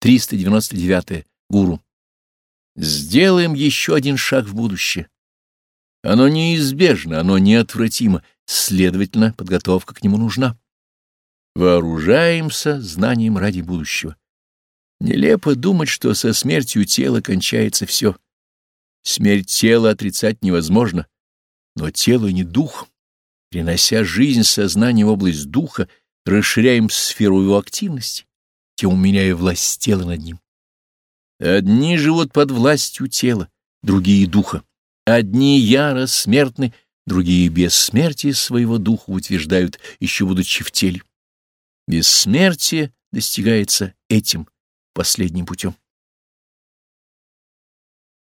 399. Гуру. Сделаем еще один шаг в будущее. Оно неизбежно, оно неотвратимо, следовательно, подготовка к нему нужна. Вооружаемся знанием ради будущего. Нелепо думать, что со смертью тела кончается все. Смерть тела отрицать невозможно, но тело не дух. Перенося жизнь сознания в область духа, расширяем сферу его активности, тем уменяя власть тела над ним. Одни живут под властью тела, другие — духа. Одни яро смертны, другие бессмертие своего духа утверждают, еще будучи в теле. Бессмертие достигается этим последним путем.